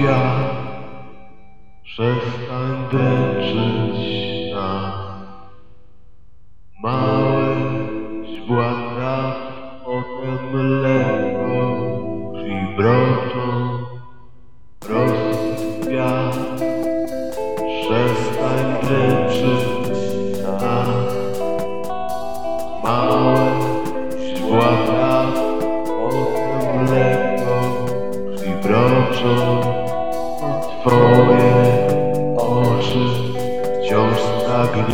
świat, przestań dręczyć nas.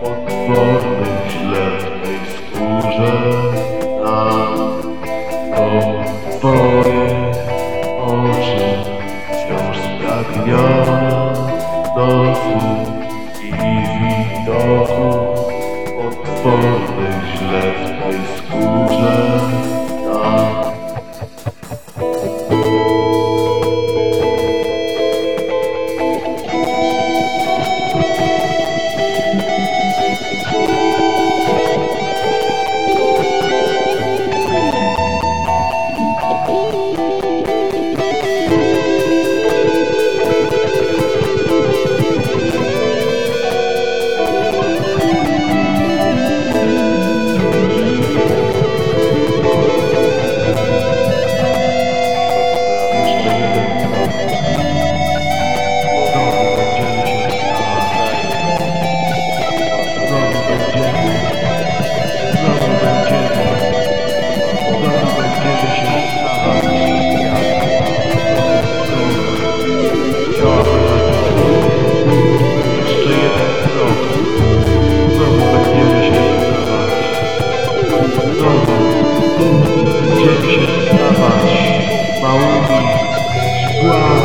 potwornej ślepej skórze nam to twoje oczy wciąż spragnione dosu i widoku. Wow.